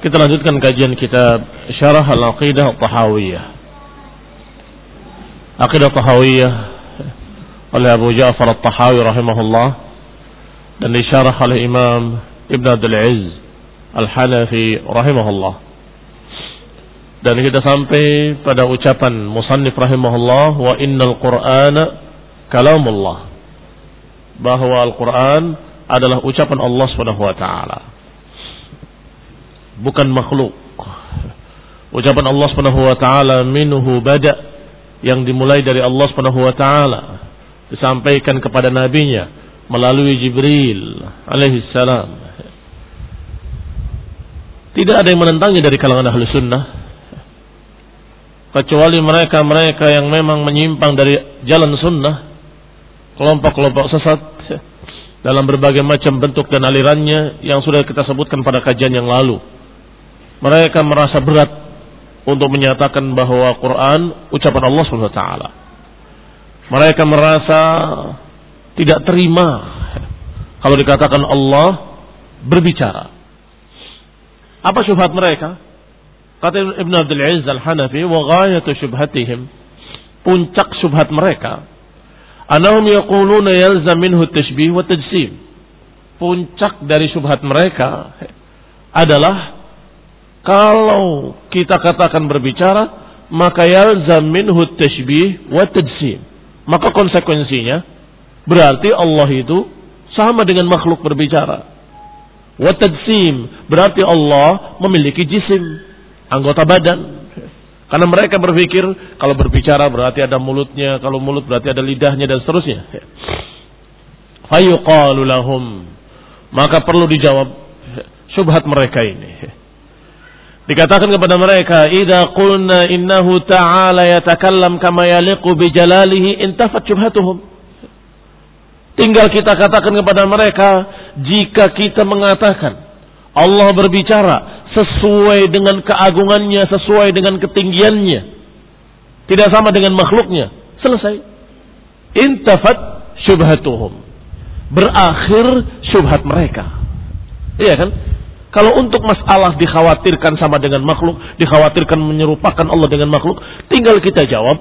Kita lanjutkan kajian kitab Syarah Al-Aqidah Tahawiyah. Aqidah Tahawiyah oleh Abu Ja'far At-Tahawi rahimahullah dan disyarah oleh Imam Ibn Abdul Aziz Al-Hanafi rahimahullah. Dan kita sampai pada ucapan musannif rahimahullah wa innal Qur'ana kalamullah. Bahwa Al-Qur'an adalah ucapan Allah Subhanahu wa taala bukan makhluk. Ucapan Allah Subhanahu wa taala minhu bada yang dimulai dari Allah Subhanahu wa taala disampaikan kepada nabinya melalui Jibril alaihi salam. Tidak ada yang menentangnya dari kalangan ahli sunnah kecuali mereka-mereka yang memang menyimpang dari jalan sunnah kelompok-kelompok sesat dalam berbagai macam bentuk dan alirannya yang sudah kita sebutkan pada kajian yang lalu mereka merasa berat untuk menyatakan bahwa Quran ucapan Allah SWT. Mereka merasa tidak terima kalau dikatakan Allah berbicara. Apa syubhat mereka? Kata Ibn Abdul Aziz Al-Hanafi, wa ghayatu syubhatihim, puncak syubhat mereka, anahum yaquluna yalzam minhu tashbih wa tajsim. Puncak dari syubhat mereka adalah kalau kita katakan berbicara, maka yalzam minhu tashbih wa tajsim. Maka konsekuensinya berarti Allah itu sama dengan makhluk berbicara. Wa tajsim berarti Allah memiliki jisim, anggota badan. Karena mereka berpikir kalau berbicara berarti ada mulutnya, kalau mulut berarti ada lidahnya dan seterusnya. Fayuqalu lahum. Maka perlu dijawab syubhat mereka ini. Dikatakan kepada mereka, "Idza qulna innahu ta'ala yatakallam kama yaliqu bi jalalihi intafat syubhatuhum." Tinggal kita katakan kepada mereka, jika kita mengatakan Allah berbicara sesuai dengan keagungannya, sesuai dengan ketinggiannya, tidak sama dengan makhluknya, selesai. Intafat syubhatuhum. Berakhir syubhat mereka. Iya kan? Kalau untuk masalah dikhawatirkan sama dengan makhluk, dikhawatirkan menyerupakan Allah dengan makhluk, tinggal kita jawab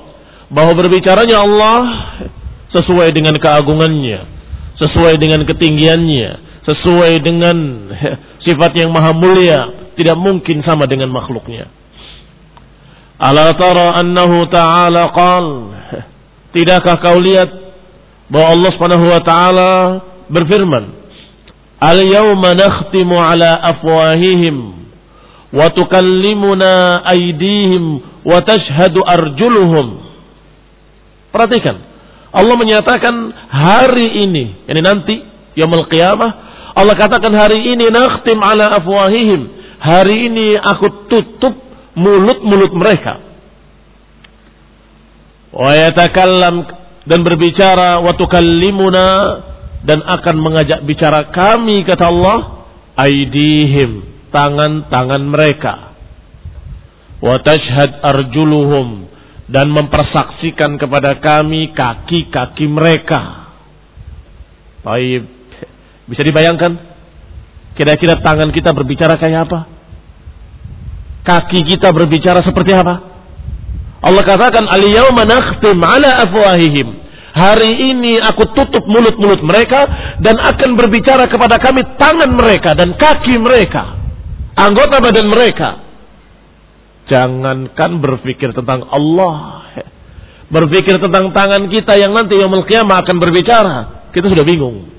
bahwa berbicaranya Allah sesuai dengan keagungannya, sesuai dengan ketinggiannya, sesuai dengan sifat yang maha mulia, tidak mungkin sama dengan makhluknya. Ala tara annahu ta'ala qal Tidakkah kau lihat bahwa Allah Subhanahu wa taala berfirman Al-yawma nakhtimu ala afwahihim wa tukallimuna aydihim wa tashhadu arjuluhum Perhatikan Allah menyatakan hari ini ini nanti yaumul qiyamah Allah katakan hari ini nakhtim ala afwahihim hari ini aku tutup mulut-mulut mereka. Wa yatakallam dan berbicara wa tukallimuna dan akan mengajak bicara kami kata Allah aidihim tangan-tangan mereka wa tashhad arjuluhum dan mempersaksikan kepada kami kaki-kaki mereka. Baik, bisa dibayangkan kira-kira tangan kita berbicara kayak apa? kaki kita berbicara seperti apa? Allah katakan al-yawma nakhtim ala afwahihim. Hari ini aku tutup mulut-mulut mereka dan akan berbicara kepada kami tangan mereka dan kaki mereka. Anggota badan mereka. Jangankan berpikir tentang Allah. Berpikir tentang tangan kita yang nanti yang qiyamah akan berbicara. Kita sudah bingung.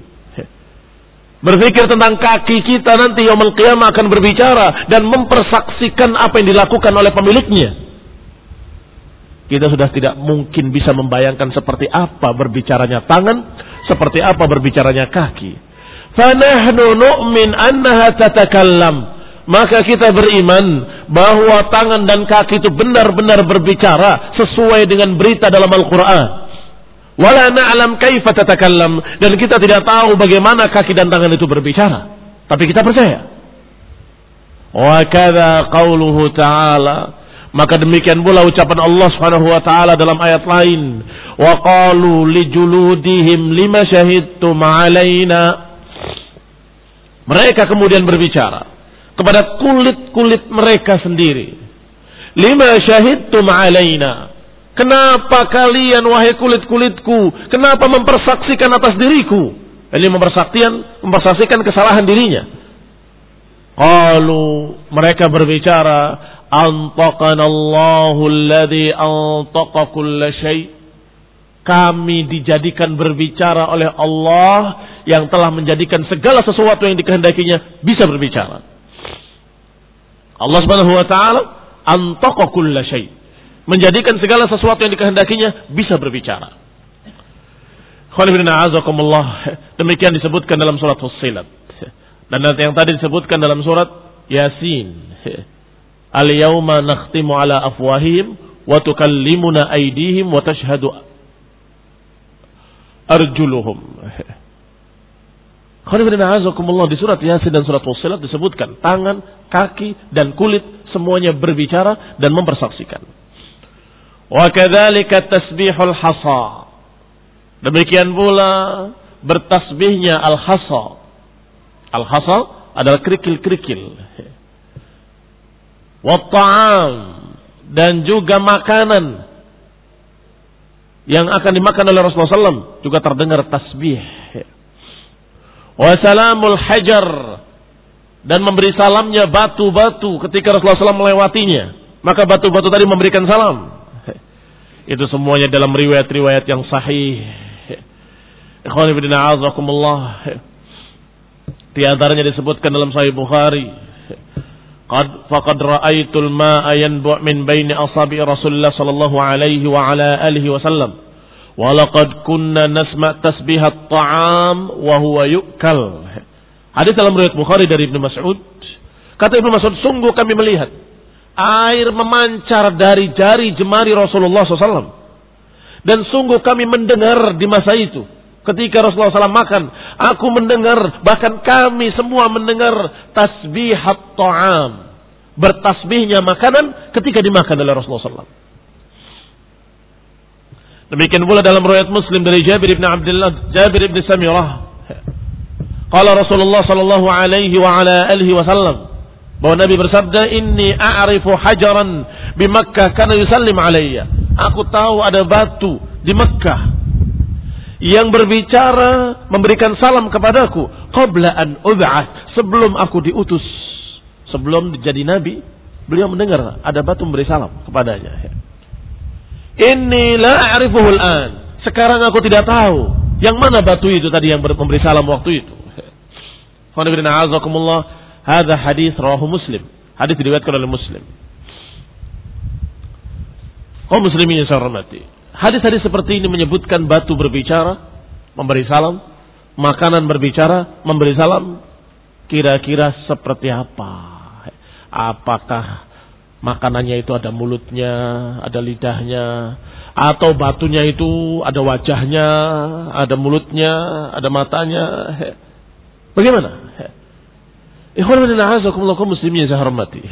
Berpikir tentang kaki kita nanti yang qiyamah akan berbicara dan mempersaksikan apa yang dilakukan oleh pemiliknya. Kita sudah tidak mungkin bisa membayangkan seperti apa berbicaranya tangan, seperti apa berbicaranya kaki. Fanahnu nu'min annaha tatakallam. Maka kita beriman bahwa tangan dan kaki itu benar-benar berbicara sesuai dengan berita dalam Al-Quran. Wala na'lam kaifa tatakallam dan kita tidak tahu bagaimana kaki dan tangan itu berbicara. Tapi kita percaya. Wa kadza qauluhu ta'ala maka demikian pula ucapan Allah Subhanahu wa taala dalam ayat lain, wa qalu li juludihim lima syahidtum alaina. Mereka kemudian berbicara kepada kulit-kulit mereka sendiri. Lima syahidtum alaina. Kenapa kalian wahai kulit-kulitku, kenapa mempersaksikan atas diriku? Ini mempersaksikan, mempersaksikan kesalahan dirinya. Kalau mereka berbicara, antaqana Allahu alladhi antaqa kulla syai' kami dijadikan berbicara oleh Allah yang telah menjadikan segala sesuatu yang dikehendakinya bisa berbicara. Allah Subhanahu wa taala antaqa kulla syai' menjadikan segala sesuatu yang dikehendakinya bisa berbicara. Demikian disebutkan dalam surat Fussilat. Dan yang tadi disebutkan dalam surat Yasin. Al-yawma nakhtimu ala afwahihim wa tukallimuna aydihim wa tashhadu arjuluhum. di surat Yasin dan surat Fussilat disebutkan tangan, kaki dan kulit semuanya berbicara dan mempersaksikan. Wa kadzalika tasbihul hasa. Demikian pula bertasbihnya al-hasa. Al-hasa adalah kerikil-kerikil. Wa ta'am dan juga makanan yang akan dimakan oleh Rasulullah SAW juga terdengar tasbih. Wa salamul hajar dan memberi salamnya batu-batu ketika Rasulullah SAW melewatinya. Maka batu-batu tadi memberikan salam. Itu semuanya dalam riwayat-riwayat yang sahih. Ikhwan ibn a'azakumullah. Di antaranya disebutkan dalam Sahih Bukhari. Faqad ra'aitul ma'a yanbu' min baini asabi Rasulullah sallallahu alaihi wa ala alihi wasallam. Wa laqad kunna nasma' tasbih at-ta'am wa huwa yu'kal. Hadis dalam riwayat Bukhari dari Ibnu Mas'ud. Kata Ibnu Mas'ud, sungguh kami melihat air memancar dari jari jemari Rasulullah SAW. Dan sungguh kami mendengar di masa itu. Ketika Rasulullah SAW makan. Aku mendengar, bahkan kami semua mendengar tasbihat ta'am. Bertasbihnya makanan ketika dimakan oleh Rasulullah SAW. Demikian pula dalam riwayat Muslim dari Jabir bin Abdullah, Jabir bin Samirah. Qala Rasulullah sallallahu alaihi wa ala alihi wasallam bahwa Nabi bersabda, "Inni a'rifu hajaran di Makkah karena yusallim alayya." Aku tahu ada batu di Makkah yang berbicara memberikan salam kepadaku qabla an sebelum aku diutus sebelum jadi nabi beliau mendengar ada batu memberi salam kepadanya inni la a'rifuhu an sekarang aku tidak tahu yang mana batu itu tadi yang memberi salam waktu itu Hadza hadis rawahu Muslim. Hadis diriwayatkan oleh Muslim. Oh muslimin yang saya hormati. Hadis-hadis seperti ini menyebutkan batu berbicara, memberi salam, makanan berbicara, memberi salam. Kira-kira seperti apa? Apakah makanannya itu ada mulutnya, ada lidahnya, atau batunya itu ada wajahnya, ada mulutnya, ada matanya? Bagaimana? Ikhwan muslimin saya hormati.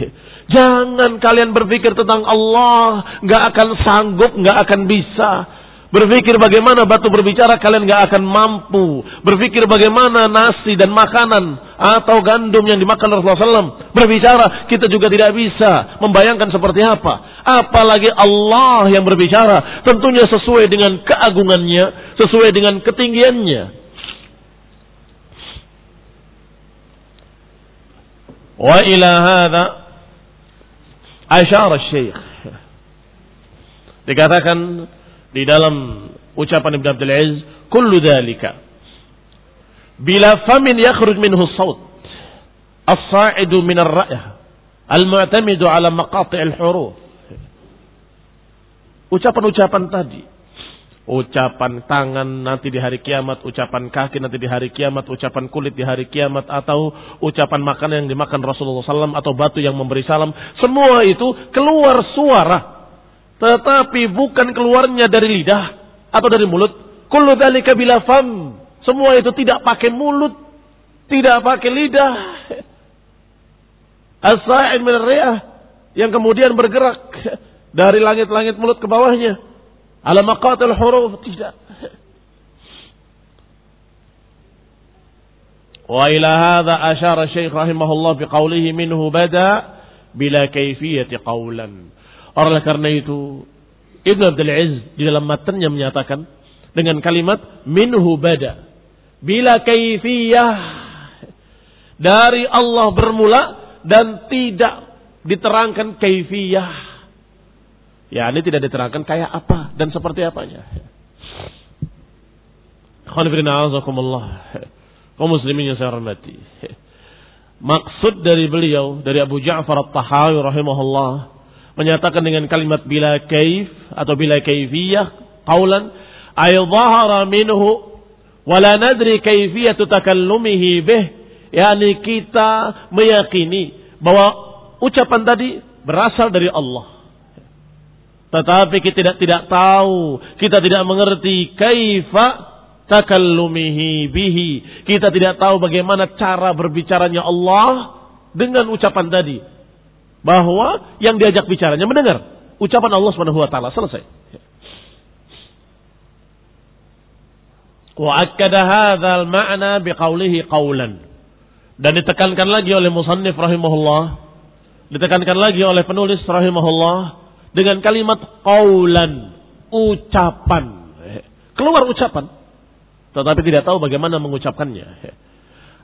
Jangan kalian berpikir tentang Allah, nggak akan sanggup, nggak akan bisa. Berpikir bagaimana batu berbicara kalian nggak akan mampu. Berpikir bagaimana nasi dan makanan atau gandum yang dimakan Rasulullah SAW berbicara kita juga tidak bisa membayangkan seperti apa. Apalagi Allah yang berbicara tentunya sesuai dengan keagungannya, sesuai dengan ketinggiannya. Wa ila asyara syekh. Dikatakan di dalam ucapan Ibn Abdul Aziz, kullu dhalika bila famin yakhruj minhu saut as-sa'idu min ar-ra'yah al-mu'tamidu ala maqati' al-huruf. Ucapan-ucapan tadi ucapan tangan nanti di hari kiamat, ucapan kaki nanti di hari kiamat, ucapan kulit di hari kiamat, atau ucapan makanan yang dimakan Rasulullah SAW, atau batu yang memberi salam. Semua itu keluar suara. Tetapi bukan keluarnya dari lidah atau dari mulut. Kullu bila fam. Semua itu tidak pakai mulut. Tidak pakai lidah. As-sa'in min Yang kemudian bergerak dari langit-langit mulut ke bawahnya Ala maqatil huruf tidak. Wa ila hadha asyara Syekh rahimahullah bi qawlihi minhu bada bila kaifiyati qawlan. Oleh karena itu Ibn Abdul Aziz di dalam matanya menyatakan dengan kalimat minhu bada bila kaifiyah dari Allah bermula dan tidak diterangkan kaifiyah Ya, ini tidak diterangkan kayak apa dan seperti apanya. Kaum muslimin yang saya hormati. Maksud dari beliau, dari Abu Ja'far at-Tahawi rahimahullah, menyatakan dengan kalimat bila kaif atau bila kaifiyah, qawlan, ay dhahara minhu, wala nadri kaifiyatu takallumihi bih, yakni kita meyakini bahwa ucapan tadi berasal dari Allah. Tetapi kita tidak tidak tahu, kita tidak mengerti kaifa takallumihi bihi. Kita tidak tahu bagaimana cara berbicaranya Allah dengan ucapan tadi. Bahwa yang diajak bicaranya mendengar ucapan Allah Subhanahu wa taala selesai. Wa akkada hadzal ma'na biqaulihi qaulan. Dan ditekankan lagi oleh musannif rahimahullah, ditekankan lagi oleh penulis rahimahullah dengan kalimat qaulan, ucapan. Keluar ucapan. Tetapi tidak tahu bagaimana mengucapkannya.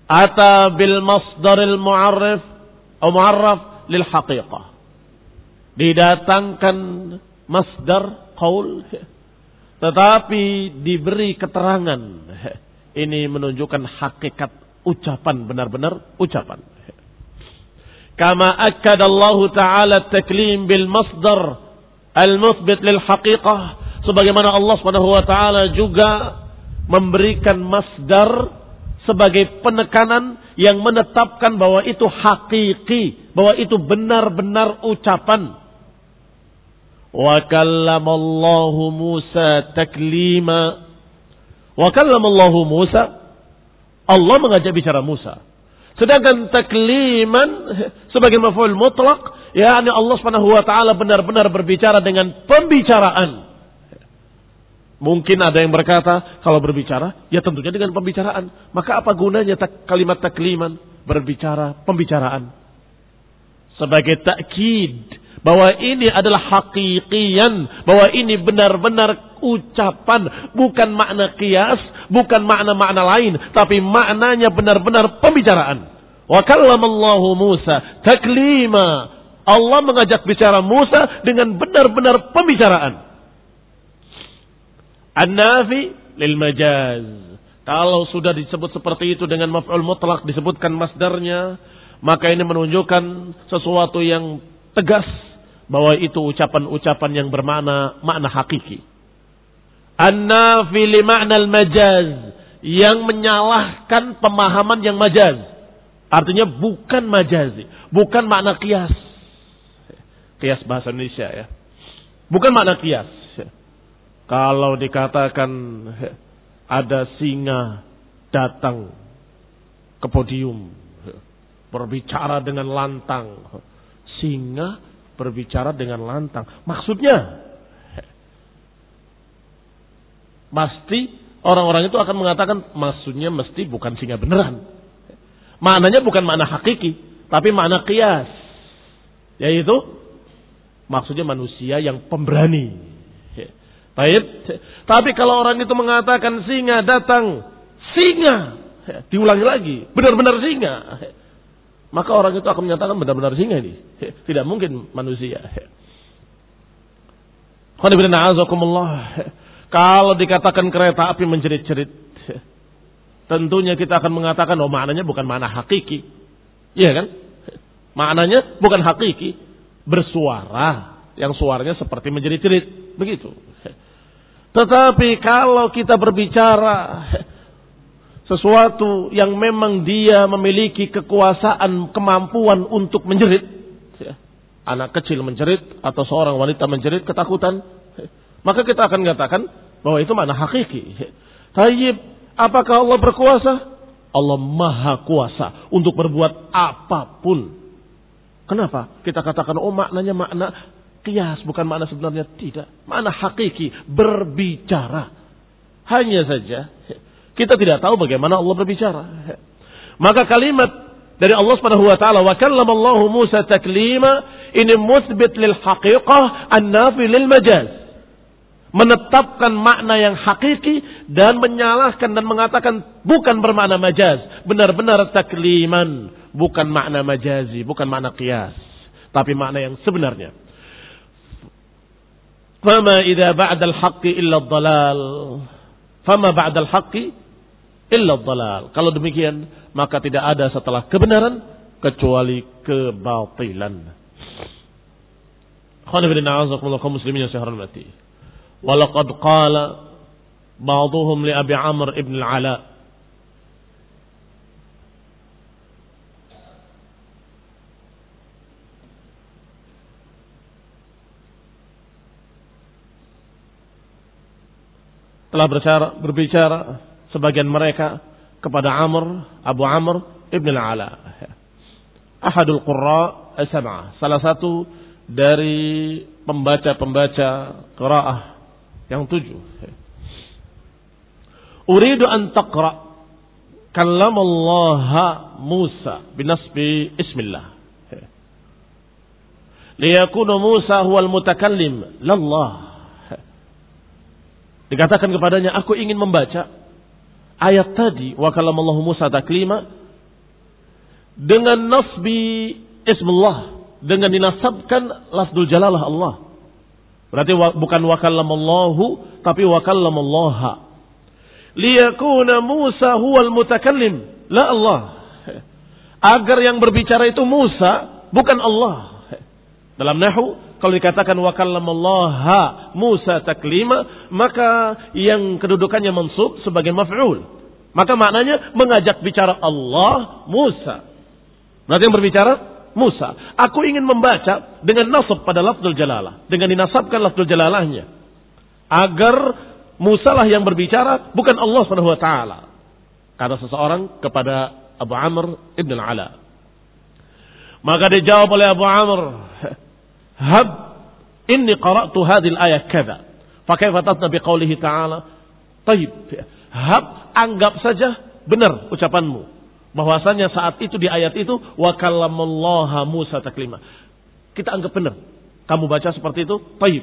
Ata bil masdaril mu'arrif atau mu'arraf lil haqiqah. Didatangkan masdar qaul tetapi diberi keterangan. Ini menunjukkan hakikat ucapan benar-benar ucapan. Akkad Allah Ta'ala taklim bil masdar al-muthbit lil haqiqah. Sebagaimana Allah Subhanahu wa taala juga memberikan masdar sebagai penekanan yang menetapkan bahwa itu hakiki, bahwa itu benar-benar ucapan. Wa kallamallahu Musa taklima. Wa kallamallahu Musa Allah mengajak bicara Musa. Sedangkan takliman sebagai maf'ul mutlak, yakni Allah Subhanahu wa taala benar-benar berbicara dengan pembicaraan. Mungkin ada yang berkata, kalau berbicara, ya tentunya dengan pembicaraan. Maka apa gunanya tak, kalimat takliman? Berbicara, pembicaraan. Sebagai takkid, bahwa ini adalah hakikian, bahwa ini benar-benar ucapan, bukan makna kias, bukan makna-makna lain, tapi maknanya benar-benar pembicaraan. Wa kallamallahu Musa taklima. Allah mengajak bicara Musa dengan benar-benar pembicaraan. An-nafi lil majaz. Kalau sudah disebut seperti itu dengan maf'ul mutlak disebutkan masdarnya, maka ini menunjukkan sesuatu yang tegas bahwa itu ucapan-ucapan yang bermakna makna hakiki. An-nafi li ma'nal majaz yang menyalahkan pemahaman yang majaz. Artinya bukan majazi, bukan makna kias. Kias bahasa Indonesia ya. Bukan makna kias. Kalau dikatakan ada singa datang ke podium berbicara dengan lantang. Singa berbicara dengan lantang. Maksudnya, pasti orang-orang itu akan mengatakan maksudnya mesti bukan singa beneran. Maknanya bukan makna hakiki, tapi makna kias. Yaitu maksudnya manusia yang pemberani. Baik. Tapi kalau orang itu mengatakan singa datang, singa, diulangi lagi, benar-benar singa. Maka orang itu akan menyatakan benar-benar singa ini. Tidak mungkin manusia. Kalau dikatakan kereta api menjerit-jerit. Tentunya kita akan mengatakan oh maknanya bukan makna hakiki. Iya kan? Maknanya bukan hakiki. Bersuara. Yang suaranya seperti menjerit-jerit. Begitu. Tetapi kalau kita berbicara sesuatu yang memang dia memiliki kekuasaan, kemampuan untuk menjerit, ya. anak kecil menjerit atau seorang wanita menjerit ketakutan, maka kita akan katakan bahwa itu mana hakiki. Tayyib, apakah Allah berkuasa? Allah maha kuasa untuk berbuat apa pun. Kenapa? Kita katakan, oh maknanya makna kias, bukan makna sebenarnya. Tidak. Makna hakiki, berbicara. Hanya saja, kita tidak tahu bagaimana Allah berbicara. Maka kalimat dari Allah Subhanahu wa taala wa kallamallahu Musa taklima ini musbit lil haqiqah an-nafi lil majaz. Menetapkan makna yang hakiki dan menyalahkan dan mengatakan bukan bermakna majaz, benar-benar takliman, bukan makna majazi, bukan makna qiyas, tapi makna yang sebenarnya. Fama idza ba'da al-haqqi illa ad-dalal. Fama ba'da al-haqqi illa dhalal. Kalau demikian, maka tidak ada setelah kebenaran kecuali kebatilan. Khonibina azakumullah kaum muslimin yang saya hormati. Walaqad qala ba'dhum li Abi Amr ibn al-Ala telah berbicara, berbicara sebagian mereka kepada Amr, Abu Amr Ibn al-Ala. Ahadul Qurra as-Sab'ah. Salah satu dari pembaca-pembaca qiraah yang tujuh. Uridu an taqra kalam Allah Musa binasbi ismillah. Liyakuna Musa huwal mutakallim lallah. Dikatakan kepadanya, aku ingin membaca ayat tadi wa kallamallahu Musa taklima dengan nasbi ismullah dengan dinasabkan lafzul jalalah Allah. Berarti bukan wa kallamallahu tapi wa kallamallaha. Liyakuna Musa huwal mutakallim, la Allah. Agar yang berbicara itu Musa, bukan Allah. Dalam nahu kalau dikatakan wa kallamallaha Musa taklima, maka yang kedudukannya mansub sebagai maf'ul. Maka maknanya mengajak bicara Allah Musa. Berarti yang berbicara Musa. Aku ingin membaca dengan nasab pada lafzul jalalah. Dengan dinasabkan lafzul jalalahnya. Agar Musa lah yang berbicara, bukan Allah ta'ala. Kata seseorang kepada Abu Amr ibn al-Ala. Maka dijawab oleh Abu Amr. Hab, inni qara'tu hadil ayat kada. Fakaifa tatna biqaulihi ta'ala. Taib. Hab, anggap saja benar ucapanmu. Bahwasanya saat itu di ayat itu wa kallamullaha Musa taklima. Kita anggap benar. Kamu baca seperti itu? Baik.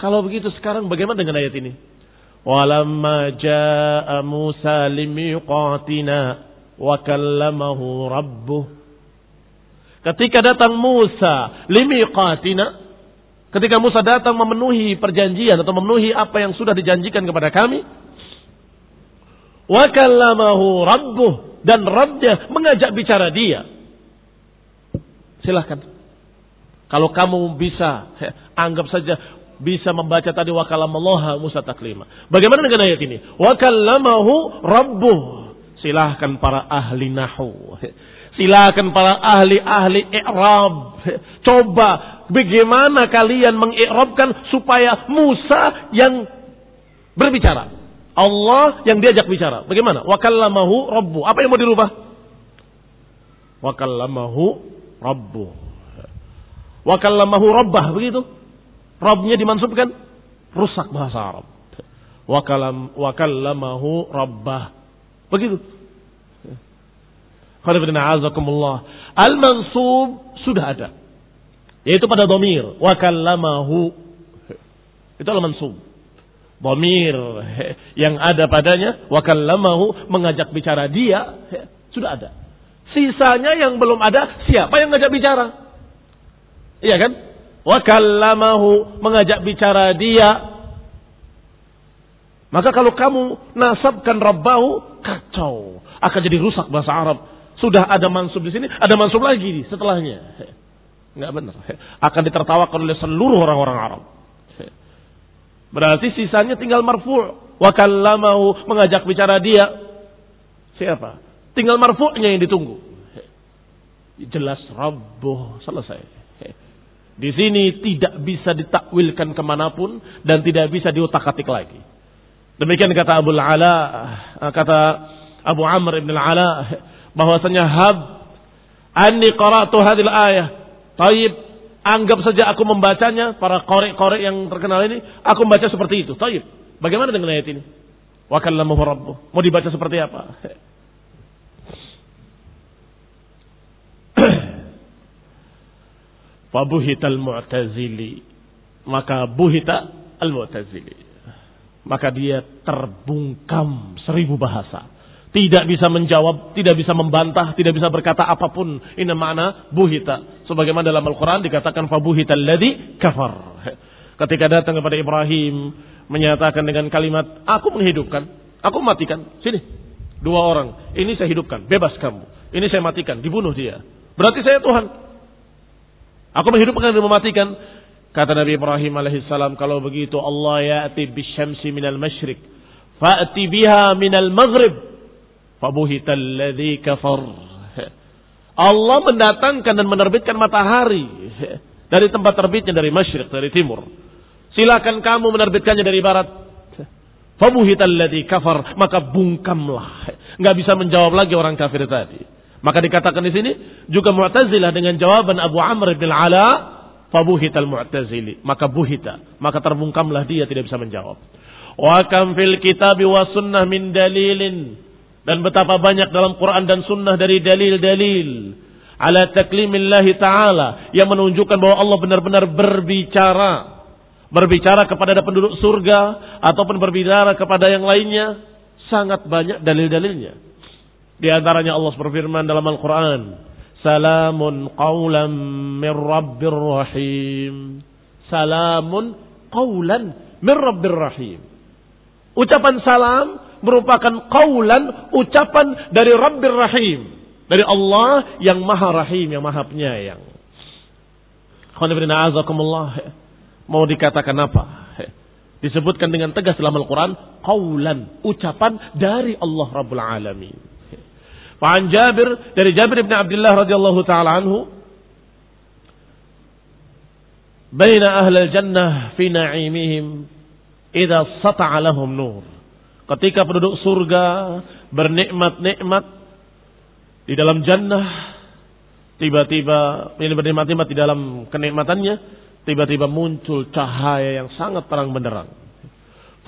Kalau begitu sekarang bagaimana dengan ayat ini? Walamma jaa Musa limiqatina wa kallamahu rabbuh. Ketika datang Musa limiqatina, ketika Musa datang memenuhi perjanjian atau memenuhi apa yang sudah dijanjikan kepada kami, wa kallamahu rabbuh dan Rabbnya mengajak bicara dia. Silahkan. Kalau kamu bisa, anggap saja bisa membaca tadi wa Musa taklima. Bagaimana dengan ayat ini? Wa kallamahu rabbuh. Silahkan para ahli nahu. Silahkan para ahli-ahli i'rab. Coba bagaimana kalian mengi'rabkan supaya Musa yang berbicara. Allah yang diajak bicara. Bagaimana? Wa kallamahu rabbuh. Apa yang mau dirubah? Wa kallamahu rabbuh. Wa kallamahu rabbah. Begitu? Robnya dimansubkan rusak bahasa Arab. Wakalam wakallamahu rabbah. Begitu. Al-mansub sudah ada. Yaitu pada domir. Wakallamahu. Itu al-mansub. Domir yang ada padanya. Wakallamahu mengajak bicara dia. Sudah ada. Sisanya yang belum ada. Siapa yang ngajak bicara? Iya kan? wa kallamahu mengajak bicara dia maka kalau kamu nasabkan rabbahu kacau akan jadi rusak bahasa Arab sudah ada mansub di sini ada mansub lagi setelahnya. Nggak benar akan ditertawakan oleh seluruh orang-orang Arab. Berarti sisanya tinggal marfu' wa kallamahu mengajak bicara dia. Siapa? Tinggal marfu'nya yang ditunggu. Jelas rabbuh selesai. Di sini tidak bisa ditakwilkan ke mana pun dan tidak bisa diotak-atik lagi. Demikian kata Abu Ala, kata Abu Amr ibn Ala, bahwasanya hab anni qara'tu hadil ayah. Taib, anggap saja aku membacanya, para korek-korek yang terkenal ini, aku membaca seperti itu. Taib, bagaimana dengan ayat ini? Wa kallamahu rabbuh. Mau dibaca seperti apa? Fabuhital mu'tazili. Maka buhita al-mu'tazili. Maka dia terbungkam seribu bahasa. Tidak bisa menjawab, tidak bisa membantah, tidak bisa berkata apa pun. Ini mana buhita. Sebagaimana dalam Al-Quran dikatakan fabuhital ladhi kafar. Ketika datang kepada Ibrahim menyatakan dengan kalimat, aku menghidupkan, aku matikan. Sini, dua orang. Ini saya hidupkan, bebas kamu. Ini saya matikan, dibunuh dia. Berarti saya Tuhan. Aku menghidupkan dan mematikan. Kata Nabi Ibrahim alaihissalam, kalau begitu Allah ya'ti bisyamsi minal masyrik. Fa'ti biha minal maghrib. Fabuhital ladhi kafar. Allah mendatangkan dan menerbitkan matahari. Dari tempat terbitnya dari masyrik, dari timur. Silakan kamu menerbitkannya dari barat. Fabuhital ladhi kafar. Maka bungkamlah. Nggak bisa menjawab lagi orang kafir tadi. Maka dikatakan di sini juga Mu'tazilah dengan jawaban Abu Amr bin Ala, fabuhital Mu'tazili. Maka buhita, maka terbungkamlah dia tidak bisa menjawab. Wa kam fil kitab wa sunnah min dalilin dan betapa banyak dalam Quran dan sunnah dari dalil-dalil ala taklimillahi taala yang menunjukkan bahwa Allah benar-benar berbicara berbicara kepada penduduk surga ataupun berbicara kepada yang lainnya sangat banyak dalil-dalilnya di antaranya Allah berfirman dalam Al-Quran. Salamun qawlan min Rabbir Rahim. Salamun qawlan min Rabbir Rahim. Ucapan salam merupakan qawlan, ucapan dari Rabbir Rahim. Dari Allah yang maha rahim, yang maha penyayang. Mau dikatakan apa? Disebutkan dengan tegas dalam Al-Quran. Qawlan, ucapan dari Allah Rabbul Alamin. Fa'an Jabir dari Jabir bin Abdullah radhiyallahu taala anhu baina ahli jannah fi na'imihim sata'a lahum nur Ketika penduduk surga bernikmat-nikmat di dalam jannah, tiba-tiba ini bernikmat-nikmat di dalam kenikmatannya, tiba-tiba muncul cahaya yang sangat terang benderang.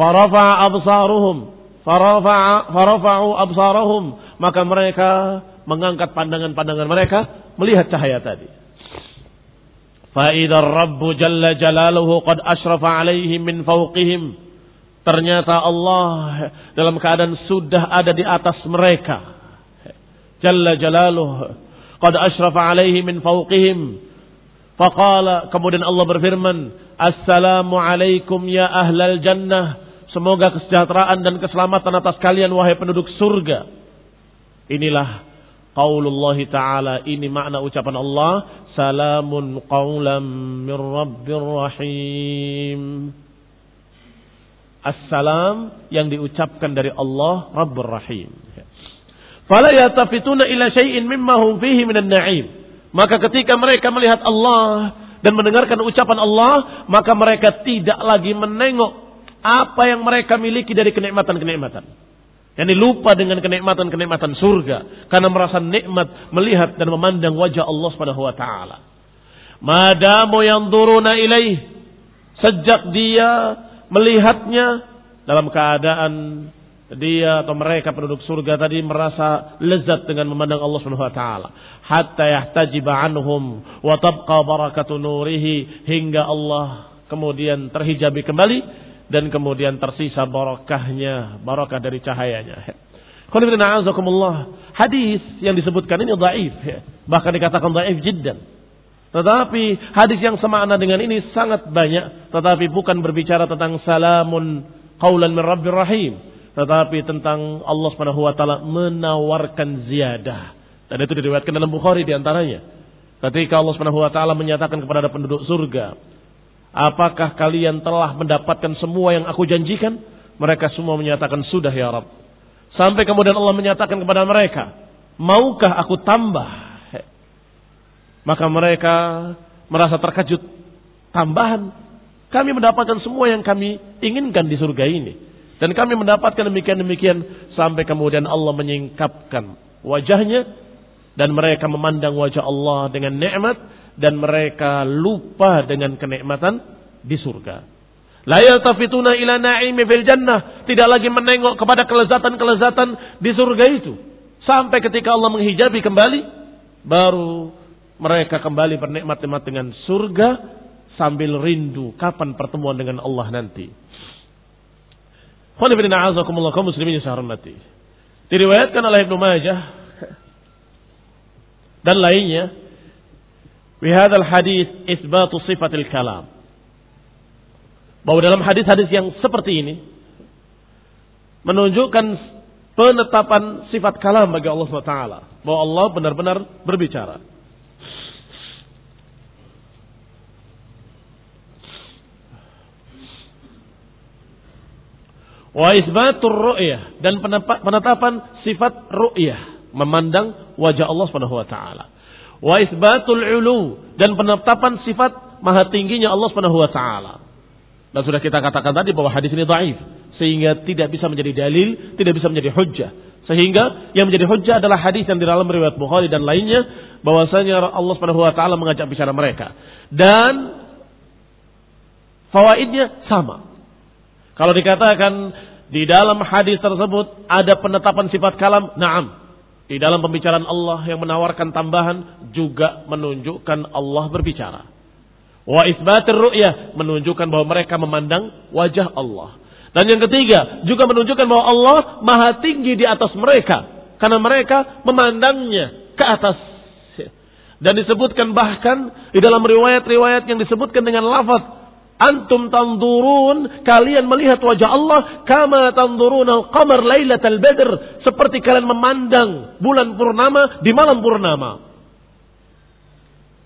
farafa absaruhum, farafa' farafa'u absaruhum, maka mereka mengangkat pandangan-pandangan mereka melihat cahaya tadi. Fa'idar Rabbu Jalla Jalaluhu qad asrafa alaihim min fawqihim Ternyata Allah dalam keadaan sudah ada di atas mereka. Jalla jalaluh. Qad ashrafa alaihi min fawqihim. Faqala. Kemudian Allah berfirman. Assalamu alaikum ya ahlal jannah. Semoga kesejahteraan dan keselamatan atas kalian wahai penduduk surga. Inilah qaulullah ta'ala. Ini makna ucapan Allah. Salamun qawlam min rabbir rahim. Assalam yang diucapkan dari Allah Rabbur Rahim. Fala yatafituna ila syai'in mimma hum fihi minan na'im. Maka ketika mereka melihat Allah dan mendengarkan ucapan Allah, maka mereka tidak lagi menengok apa yang mereka miliki dari kenikmatan-kenikmatan. Yani lupa dengan kenikmatan-kenikmatan surga karena merasa nikmat melihat dan memandang wajah Allah Subhanahu wa taala. Madamu yang turuna ilaih sejak dia melihatnya dalam keadaan dia atau mereka penduduk surga tadi merasa lezat dengan memandang Allah Subhanahu wa taala. Hatta yahtajiba anhum wa tabqa barakatu nurihi hingga Allah kemudian terhijabi kembali dan kemudian tersisa barakahnya barakah dari cahayanya. Hadis yang disebutkan ini dhaif bahkan dikatakan dhaif jiddan tetapi hadis yang semakna dengan ini sangat banyak. Tetapi bukan berbicara tentang salamun qaulan min rahim. Tetapi tentang Allah subhanahu wa ta'ala menawarkan ziyadah. Dan itu diriwayatkan dalam Bukhari di antaranya. Ketika Allah subhanahu wa ta'ala menyatakan kepada penduduk surga. Apakah kalian telah mendapatkan semua yang aku janjikan? Mereka semua menyatakan sudah ya Rabb. Sampai kemudian Allah menyatakan kepada mereka. Maukah aku tambah? Maka mereka merasa terkejut. Tambahan, kami mendapatkan semua yang kami inginkan di surga ini. Dan kami mendapatkan demikian-demikian sampai kemudian Allah menyingkapkan wajahnya dan mereka memandang wajah Allah dengan nikmat dan mereka lupa dengan kenikmatan di surga. La yaltafituna ila na'imi fil jannah, tidak lagi menengok kepada kelezatan-kelezatan di surga itu. Sampai ketika Allah menghijabi kembali baru mereka kembali bernikmat-nikmat dengan surga sambil rindu kapan pertemuan dengan Allah nanti. Diriwayatkan oleh Ibnu Majah dan lainnya di hadal hadis isbatu sifatil kalam. Bahwa dalam hadis-hadis yang seperti ini menunjukkan penetapan sifat kalam bagi Allah SWT. Bahwa Allah benar-benar berbicara. Wa isbatur ru'yah dan penetapan sifat ru'yah, memandang wajah Allah Subhanahu wa taala. Wa isbatul ulu dan penetapan sifat maha tingginya Allah Subhanahu wa taala. Dan sudah kita katakan tadi bahwa hadis ini dhaif sehingga tidak bisa menjadi dalil, tidak bisa menjadi hujjah. Sehingga yang menjadi hujjah adalah hadis yang di dalam riwayat Bukhari dan lainnya bahwasanya Allah Subhanahu wa taala mengajak bicara mereka. Dan fawaidnya sama. Kalau dikatakan di dalam hadis tersebut ada penetapan sifat kalam, naam. Di dalam pembicaraan Allah yang menawarkan tambahan juga menunjukkan Allah berbicara. Wa isbatir ru'yah menunjukkan bahwa mereka memandang wajah Allah. Dan yang ketiga juga menunjukkan bahwa Allah maha tinggi di atas mereka. Karena mereka memandangnya ke atas. Dan disebutkan bahkan di dalam riwayat-riwayat yang disebutkan dengan lafaz Antum tandurun, kalian melihat wajah Allah kama tandurun al-qamar lailatal badr, seperti kalian memandang bulan purnama di malam purnama.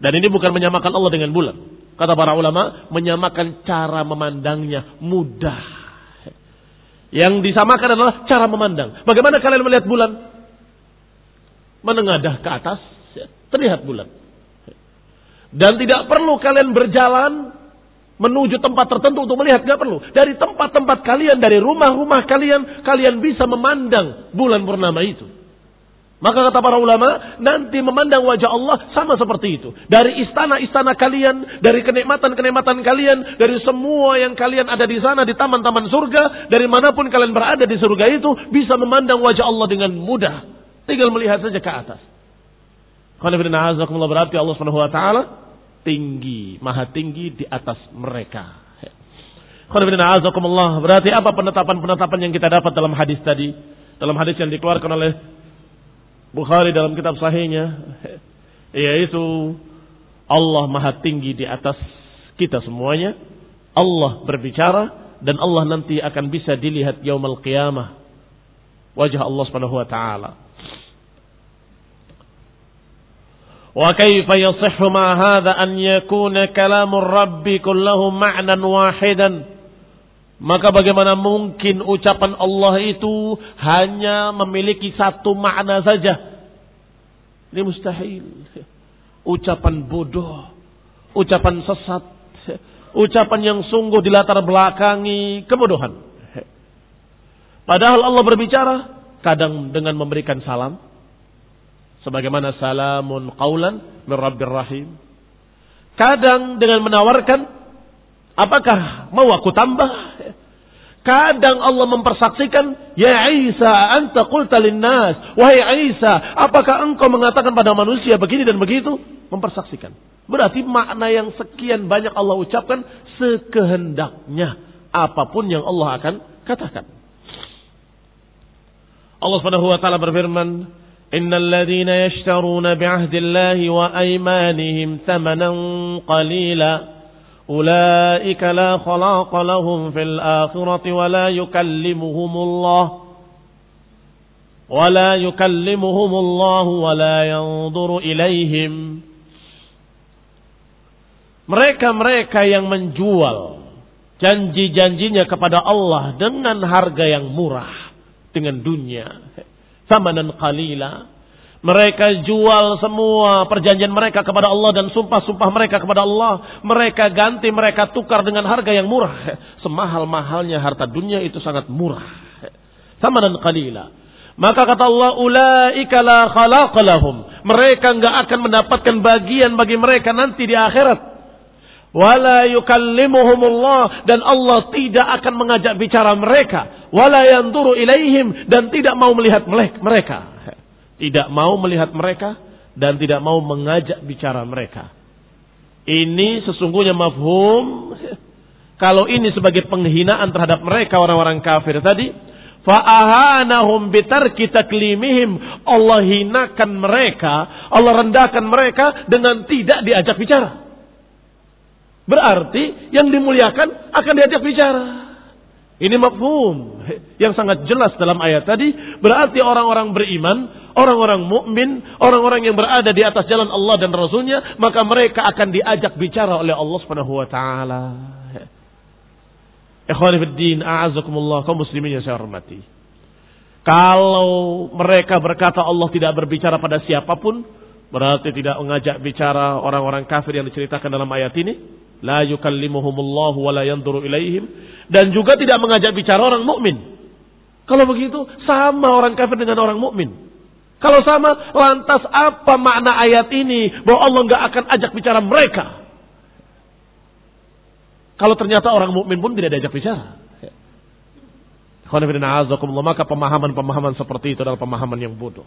Dan ini bukan menyamakan Allah dengan bulan. Kata para ulama, menyamakan cara memandangnya mudah. Yang disamakan adalah cara memandang. Bagaimana kalian melihat bulan? Menengadah ke atas, terlihat bulan. Dan tidak perlu kalian berjalan menuju tempat tertentu untuk melihat nggak perlu. Dari tempat-tempat kalian, dari rumah-rumah kalian, kalian bisa memandang bulan purnama itu. Maka kata para ulama, nanti memandang wajah Allah sama seperti itu. Dari istana-istana kalian, dari kenikmatan-kenikmatan kalian, dari semua yang kalian ada di sana, di taman-taman surga, dari mana pun kalian berada di surga itu, bisa memandang wajah Allah dengan mudah. Tinggal melihat saja ke atas. Kalau berarti Allah Subhanahu wa taala tinggi, maha tinggi di atas mereka. Berarti apa penetapan-penetapan yang kita dapat dalam hadis tadi? Dalam hadis yang dikeluarkan oleh Bukhari dalam kitab sahihnya. Yaitu Allah maha tinggi di atas kita semuanya. Allah berbicara dan Allah nanti akan bisa dilihat yaumul qiyamah. Wajah Allah Subhanahu wa taala. Wa kaifa yasihhu ma hadha an yakuna kalamur rabbi kullahu ma'nan wahidan? Maka bagaimana mungkin ucapan Allah itu hanya memiliki satu makna saja? Ini mustahil. Ucapan bodoh, ucapan sesat, ucapan yang sungguh dilatar belakangi kebodohan. Padahal Allah berbicara kadang dengan memberikan salam sebagaimana salamun qaulan min rahim. Kadang dengan menawarkan Apakah mau aku tambah? Kadang Allah mempersaksikan, Ya Isa, anta qulta linnas. Wahai Isa, apakah engkau mengatakan pada manusia begini dan begitu? Mempersaksikan. Berarti makna yang sekian banyak Allah ucapkan sekehendaknya. Apa pun yang Allah akan katakan. Allah Subhanahu wa taala berfirman, "Innal ladzina yashtaruna bi'ahdillahi wa aymanihim thamanan qalila" أولئك لا خلاق لهم في الآخرة ولا يكلمهم الله ولا يكلمهم الله ولا ينظر إليهم mereka-mereka yang menjual janji-janjinya kepada Allah dengan harga yang murah dengan dunia samanan qalila mereka jual semua perjanjian mereka kepada Allah dan sumpah-sumpah mereka kepada Allah. Mereka ganti, mereka tukar dengan harga yang murah. Semahal-mahalnya harta dunia itu sangat murah. Sama dan qalila. Maka kata Allah, ulaika la khalaqalahum. Mereka enggak akan mendapatkan bagian bagi mereka nanti di akhirat. Wala yukallimuhumullah dan Allah tidak akan mengajak bicara mereka. Wala yanduru ilaihim dan tidak mau melihat mereka tidak mau melihat mereka dan tidak mau mengajak bicara mereka. Ini sesungguhnya mafhum kalau ini sebagai penghinaan terhadap mereka orang-orang kafir tadi, fa'ahanahum bitarki taklimihim. Allah hinakan mereka, Allah rendahkan mereka dengan tidak diajak bicara. Berarti yang dimuliakan akan diajak bicara. Ini mafhum yang sangat jelas dalam ayat tadi. Berarti orang-orang beriman, orang-orang mukmin, orang-orang yang berada di atas jalan Allah dan Rasulnya, maka mereka akan diajak bicara oleh Allah Subhanahu Wa Taala. Ikhwanifiddin, a'azakumullah, kaum muslimin yang saya hormati. Kalau mereka berkata Allah tidak berbicara pada siapa pun, berarti tidak mengajak bicara orang-orang kafir yang diceritakan dalam ayat ini. La yukallimuhumullahu wa la yanzuru ilaihim dan juga tidak mengajak bicara orang mukmin. Kalau begitu sama orang kafir dengan orang mukmin. Kalau sama, lantas apa makna ayat ini bahwa Allah nggak akan ajak bicara mereka? Kalau ternyata orang mukmin pun tidak diajak bicara. Maka pemahaman-pemahaman seperti itu adalah pemahaman yang bodoh.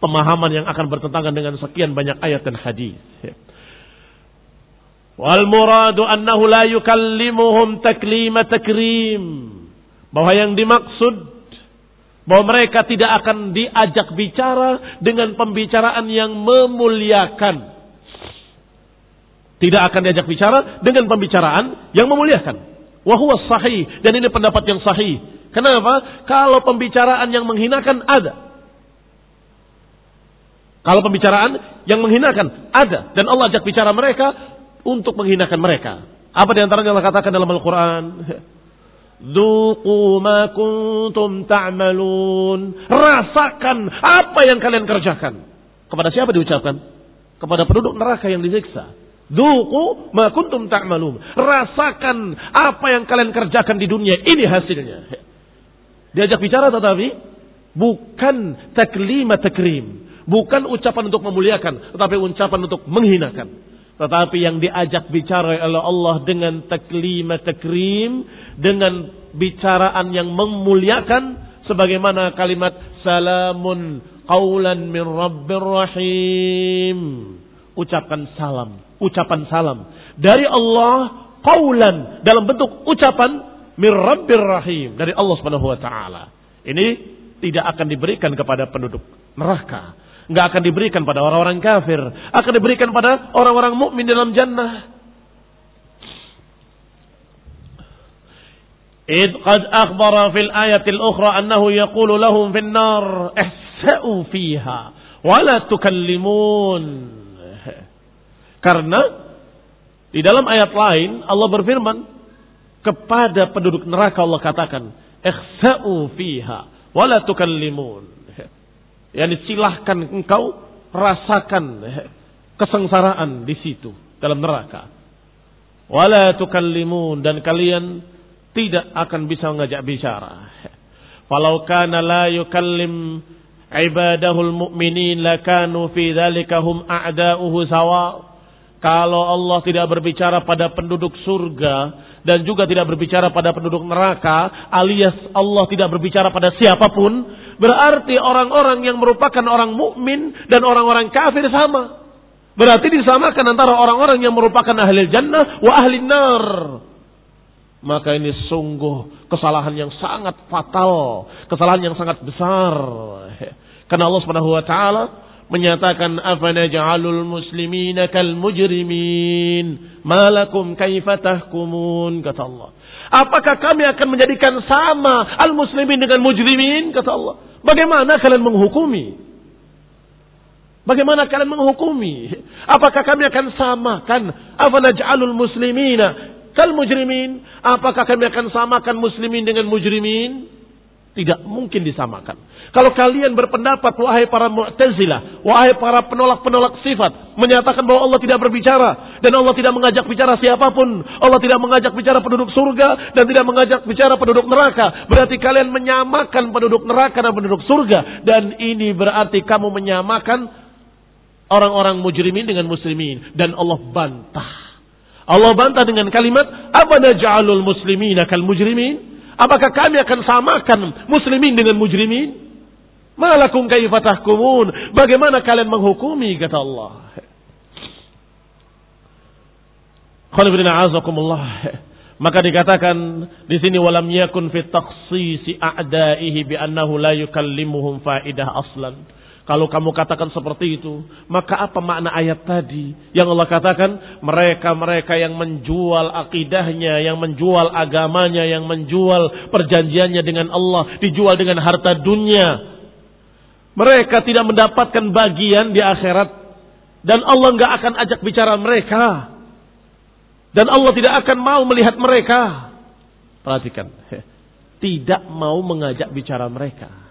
Pemahaman yang akan bertentangan dengan sekian banyak ayat dan hadis. Wal muradu annahu la yukallimuhum taklima takrim. Bahwa yang dimaksud bahwa mereka tidak akan diajak bicara dengan pembicaraan yang memuliakan. Tidak akan diajak bicara dengan pembicaraan yang memuliakan. Wahuwa sahih. Dan ini pendapat yang sahih. Kenapa? Kalau pembicaraan yang menghinakan ada. Kalau pembicaraan yang menghinakan ada. Dan Allah ajak bicara mereka untuk menghinakan mereka. Apa di antaranya Allah katakan dalam Al-Quran? Ma. Rasakan apa yang kalian kerjakan. Kepada siapa diucapkan? Kepada penduduk neraka yang disiksa. Zuqu ma kuntum ta'malun. Rasakan apa yang kalian kerjakan di dunia. Ini hasilnya. Diajak bicara tetapi bukan taklima takrim. Bukan ucapan untuk memuliakan, tetapi ucapan untuk menghinakan. Tetapi yang diajak bicara oleh Allah dengan taklima takrim, dengan bicaraan yang memuliakan, sebagaimana kalimat salamun qawlan min rabbir rahim. ucapkan salam, ucapan salam dari Allah qaulan dalam bentuk ucapan mir rabbir rahim dari Allah Subhanahu wa taala. Ini tidak akan diberikan kepada penduduk neraka, nggak akan diberikan pada orang-orang kafir, akan diberikan pada orang-orang mukmin dalam jannah. إذ قد أخبر في الآية الأخرى أنه يقول لهم في النار احسأوا فيها ولا تكلمون karena di dalam ayat lain Allah berfirman kepada penduduk neraka Allah katakan ikhsa'u fiha wala tukallimun yani silahkan engkau rasakan kesengsaraan di situ dalam neraka wala tukallimun dan kalian tidak akan bisa mengajak bicara. Falau kana la yukallim ibadahul mu'minin lakanu fi dzalika hum a'da'uhu sawa. Kalau Allah tidak berbicara pada penduduk surga dan juga tidak berbicara pada penduduk neraka, alias Allah tidak berbicara pada siapa pun, berarti orang-orang yang merupakan orang mukmin dan orang-orang kafir sama. Berarti disamakan antara orang-orang yang merupakan ahli jannah wa ahli nar. Maka ini sungguh kesalahan yang sangat fatal, kesalahan yang sangat besar. Karena Allah Subhanahu wa taala menyatakan afana ja'alul muslimina kal mujrimin malakum kaifa tahkumun kata Allah. Apakah kami akan menjadikan sama al muslimin dengan mujrimin kata Allah? Bagaimana kalian menghukumi? Bagaimana kalian menghukumi? Apakah kami akan samakan afana ja'alul muslimina kal mujrimin. Apakah kami akan samakan muslimin dengan mujrimin? Tidak mungkin disamakan. Kalau kalian berpendapat, wahai para mu'tazilah, wahai para penolak-penolak sifat, menyatakan bahwa Allah tidak berbicara, dan Allah tidak mengajak bicara siapa pun, Allah tidak mengajak bicara penduduk surga, dan tidak mengajak bicara penduduk neraka, berarti kalian menyamakan penduduk neraka dan penduduk surga, dan ini berarti kamu menyamakan orang-orang mujrimin dengan muslimin, dan Allah bantah. Allah bantah dengan kalimat, apa naj'alul muslimina kal mujrimin? Apakah kami akan samakan muslimin dengan mujrimin? Malakum kaifa tahkumun? Bagaimana kalian menghukumi kata Allah? Maka dikatakan di sini walam yakun fi takhsisi a'daihi bi annahu la yukallimuhum faidah aslan. Kalau kamu katakan seperti itu, maka apa makna ayat tadi yang Allah katakan mereka-mereka yang menjual akidahnya, yang menjual agamanya, yang menjual perjanjiannya dengan Allah, dijual dengan harta dunia. Mereka tidak mendapatkan bagian di akhirat dan Allah nggak akan ajak bicara mereka. Dan Allah tidak akan mau melihat mereka. Perhatikan, tidak mau mengajak bicara mereka.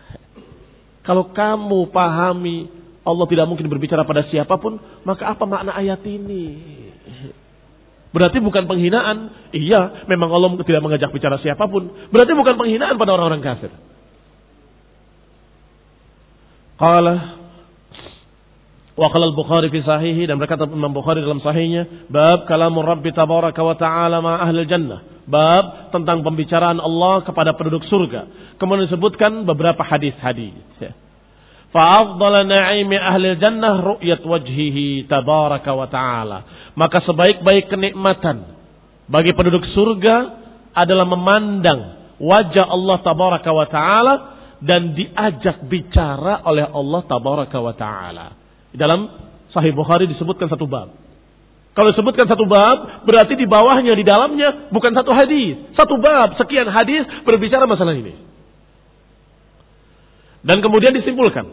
Kalau kamu pahami Allah tidak mungkin berbicara pada siapa pun, maka apa makna ayat ini? Berarti bukan penghinaan. Iya, memang Allah tidak mengajak bicara siapa pun. Berarti bukan penghinaan pada orang-orang kafir. Qala wa qala al-Bukhari fi sahihi dan berkata Imam Bukhari dalam sahihnya, bab kalamur Rabbi tabaraka wa ta'ala ma ahli jannah. Bab tentang pembicaraan Allah kepada penduduk surga. Kemudian disebutkan beberapa hadis-hadis. Fa'afdala na'imi ahli jannah ru'yat wajhihi tabaraka wa ta'ala. Maka sebaik-baik kenikmatan bagi penduduk surga adalah memandang wajah Allah tabaraka wa ta'ala dan diajak bicara oleh Allah tabaraka wa ta'ala. Dalam Sahih Bukhari disebutkan satu bab. Kalau disebutkan satu bab, berarti di bawahnya, di dalamnya bukan satu hadis. Satu bab, sekian hadis berbicara masalah ini. Dan kemudian disimpulkan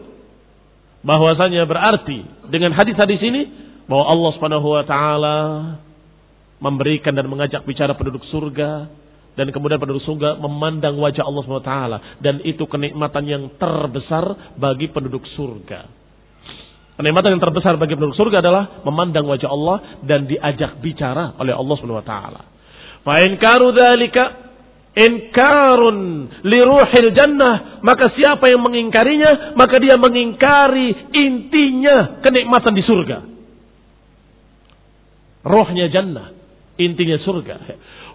bahwasanya berarti dengan hadis-hadis ini bahwa Allah Subhanahu wa taala memberikan dan mengajak bicara penduduk surga dan kemudian penduduk surga memandang wajah Allah Subhanahu wa taala dan itu kenikmatan yang terbesar bagi penduduk surga. Kenikmatan yang terbesar bagi penduduk surga adalah memandang wajah Allah dan diajak bicara oleh Allah Subhanahu wa taala. Fa in karu dzalika inkarun li ruhil jannah maka siapa yang mengingkarinya maka dia mengingkari intinya kenikmatan di surga. Rohnya jannah intinya surga.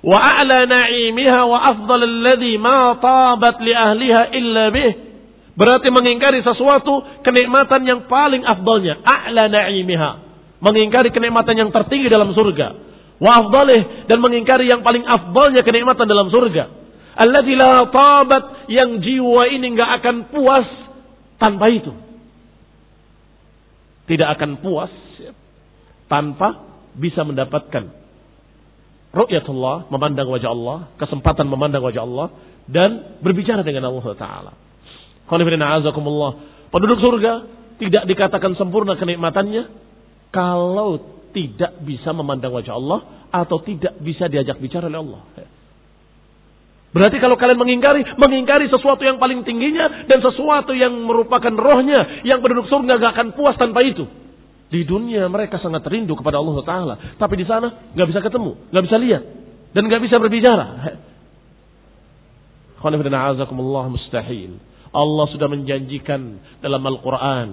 Wa a'la na'imiha wa afdal alladhi ma tabat li ahliha illa bih berarti mengingkari sesuatu kenikmatan yang paling afdalnya a'la na'imiha mengingkari kenikmatan yang tertinggi dalam surga. Wa afdalih dan mengingkari yang paling afdalnya kenikmatan dalam surga. Alladzi la tabat yang jiwa ini enggak akan puas tanpa itu. Tidak akan puas tanpa bisa mendapatkan ru'yatullah, memandang wajah Allah, kesempatan memandang wajah Allah dan berbicara dengan Allah taala. Penduduk surga tidak dikatakan sempurna kenikmatannya kalau tidak bisa memandang wajah Allah atau tidak bisa diajak bicara oleh Allah. Berarti kalau kalian mengingkari, mengingkari sesuatu yang paling tingginya dan sesuatu yang merupakan rohnya, yang penduduk surga gak akan puas tanpa itu. Di dunia mereka sangat rindu kepada Allah Taala, tapi di sana nggak bisa ketemu, nggak bisa lihat, dan nggak bisa berbicara. mustahil. Allah sudah menjanjikan dalam Al-Quran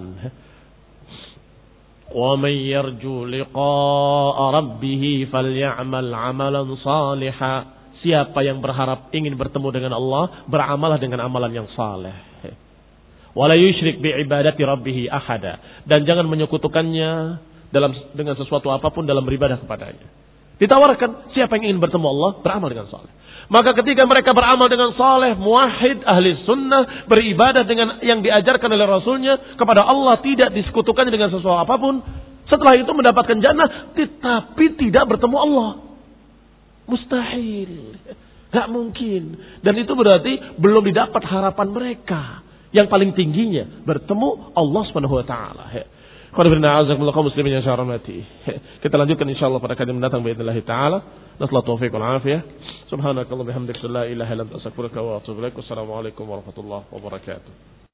ومن يرجو لقاء ربه فليعمل عملا صالحا Siapa yang berharap ingin bertemu dengan Allah, beramalah dengan amalan yang saleh. Wala yusyrik bi ibadati rabbih ahada dan jangan menyekutukannya dalam dengan sesuatu apapun dalam beribadah kepadanya. Ditawarkan siapa yang ingin bertemu Allah, beramal dengan saleh. Maka ketika mereka beramal dengan saleh, muahid, ahli sunnah, beribadah dengan yang diajarkan oleh Rasulnya, kepada Allah tidak disekutukan dengan sesuatu apa pun. Setelah itu mendapatkan jannah, tetapi tidak bertemu Allah. Mustahil. Gak mungkin. Dan itu berarti belum didapat harapan mereka. Yang paling tingginya, bertemu Allah SWT. mati. Kita lanjutkan insya Allah pada kajian mendatang. Baiklah ta'ala. Nasolah taufiq wal afiyah. Subhanakallah bihamdik la ilaha illa anta astaghfiruka wa atubu ilaik. Wassalamualaikum warahmatullahi wabarakatuh.